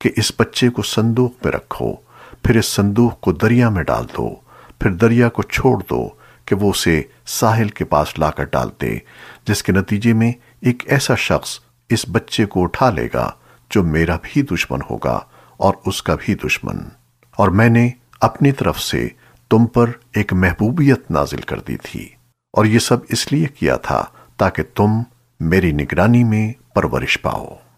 कि इस बच्चे को संदूक में रखो, फिर इस संदूक को दरिया में डाल दो, फिर दरिया को छोड़ दो कि वो उसे साहिल के पास लाकर डाल दे, जिसके नतीजे में एक ऐसा शख्स इस बच्चे को उठा लेगा जो मेरा भी दुश्मन होगा और उसका भी दुश्मन। और मैंने अपनी तरफ़ से तुम पर एक महबूबियत नाजिल कर दी थी, और ये सब इसलिए किया था ताकि तुम मेरी निगरानी में परवरिश पाओ।